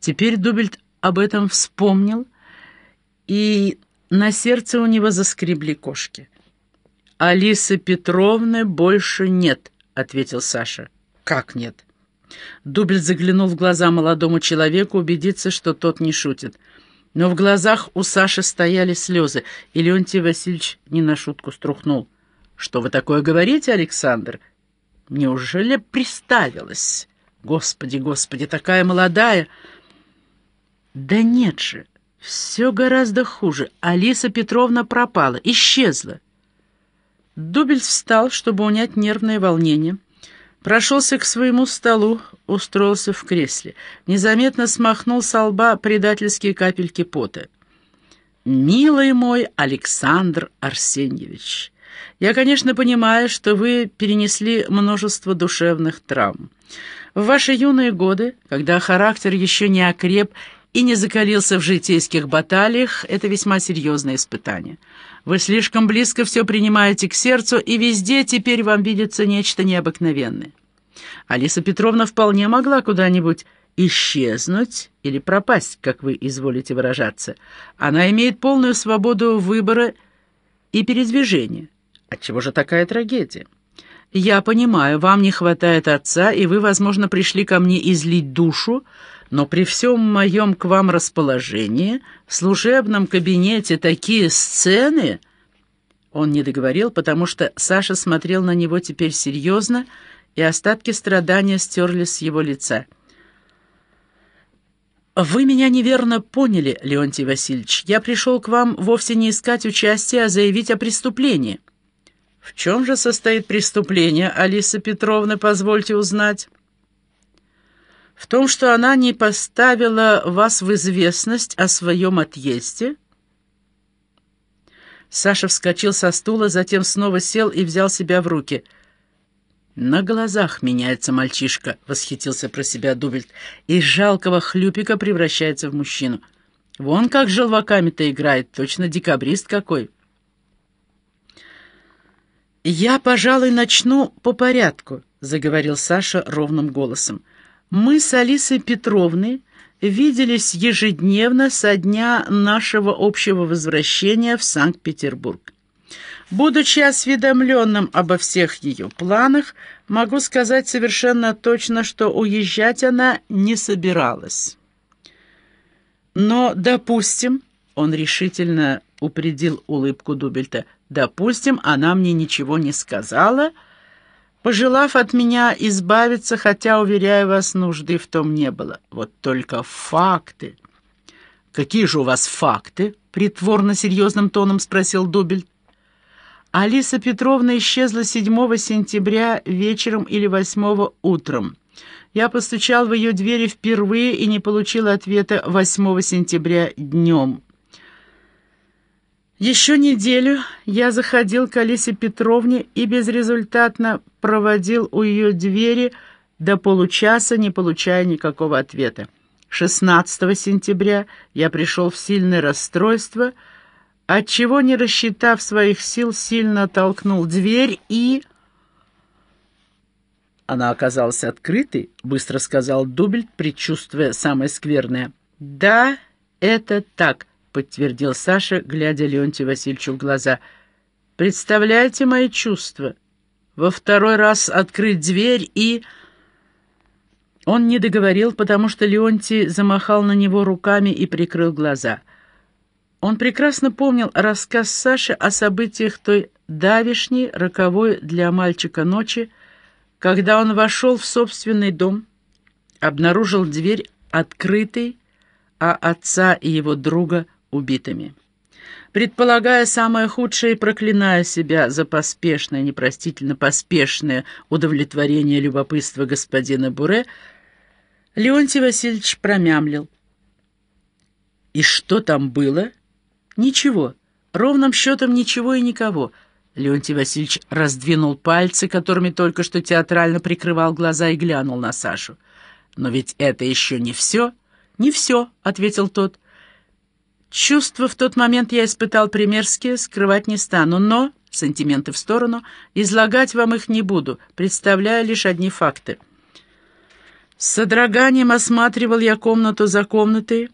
Теперь Дубельт об этом вспомнил, и на сердце у него заскребли кошки. «Алисы Петровны больше нет», — ответил Саша. «Как нет?» Дубельт заглянул в глаза молодому человеку, убедиться, что тот не шутит. Но в глазах у Саши стояли слезы, и Леонтий Васильевич не на шутку струхнул. «Что вы такое говорите, Александр? Неужели приставилась? Господи, господи, такая молодая!» «Да нет же, все гораздо хуже. Алиса Петровна пропала, исчезла». Дубель встал, чтобы унять нервное волнение. Прошелся к своему столу, устроился в кресле. Незаметно смахнул со лба предательские капельки пота. «Милый мой Александр Арсеньевич, я, конечно, понимаю, что вы перенесли множество душевных травм. В ваши юные годы, когда характер еще не окреп и не закалился в житейских баталиях, это весьма серьезное испытание. Вы слишком близко все принимаете к сердцу, и везде теперь вам видится нечто необыкновенное. Алиса Петровна вполне могла куда-нибудь исчезнуть или пропасть, как вы изволите выражаться. Она имеет полную свободу выбора и передвижения. Отчего же такая трагедия? Я понимаю, вам не хватает отца, и вы, возможно, пришли ко мне излить душу, но при всем моем к вам расположении в служебном кабинете такие сцены...» Он не договорил, потому что Саша смотрел на него теперь серьезно, и остатки страдания стерли с его лица. «Вы меня неверно поняли, Леонтий Васильевич. Я пришел к вам вовсе не искать участия, а заявить о преступлении». «В чем же состоит преступление, Алиса Петровна, позвольте узнать?» в том, что она не поставила вас в известность о своем отъезде?» Саша вскочил со стула, затем снова сел и взял себя в руки. «На глазах меняется мальчишка», — восхитился про себя Дубельт, «из жалкого хлюпика превращается в мужчину. Вон как желваками-то играет, точно декабрист какой». «Я, пожалуй, начну по порядку», — заговорил Саша ровным голосом. Мы с Алисой Петровной виделись ежедневно со дня нашего общего возвращения в Санкт-Петербург. Будучи осведомленным обо всех ее планах, могу сказать совершенно точно, что уезжать она не собиралась. Но, допустим, он решительно упредил улыбку Дубельта, допустим, она мне ничего не сказала, — пожелав от меня избавиться, хотя, уверяю вас, нужды в том не было. Вот только факты. «Какие же у вас факты?» — притворно-серьезным тоном спросил Дубель. Алиса Петровна исчезла 7 сентября вечером или 8 утром. Я постучал в ее двери впервые и не получил ответа 8 сентября днем. Еще неделю я заходил к Алисе Петровне и безрезультатно проводил у ее двери до получаса, не получая никакого ответа. 16 сентября я пришел в сильное расстройство, отчего, не рассчитав своих сил, сильно толкнул дверь и... Она оказалась открытой, быстро сказал Дубельт, предчувствуя самое скверное. «Да, это так. — подтвердил Саша, глядя Леонтию Васильевичу в глаза. «Представляете мои чувства? Во второй раз открыть дверь и...» Он не договорил, потому что Леонтий замахал на него руками и прикрыл глаза. Он прекрасно помнил рассказ Саши о событиях той давишней, роковой для мальчика ночи, когда он вошел в собственный дом, обнаружил дверь открытой, а отца и его друга убитыми. Предполагая самое худшее и проклиная себя за поспешное, непростительно поспешное удовлетворение любопытства господина Буре, Леонтий Васильевич промямлил. «И что там было?» «Ничего. Ровным счетом ничего и никого». Леонтий Васильевич раздвинул пальцы, которыми только что театрально прикрывал глаза и глянул на Сашу. «Но ведь это еще не все?» «Не все», — ответил тот. Чувства в тот момент я испытал примерские, скрывать не стану, но, сантименты в сторону, излагать вам их не буду, представляя лишь одни факты. С содроганием осматривал я комнату за комнатой,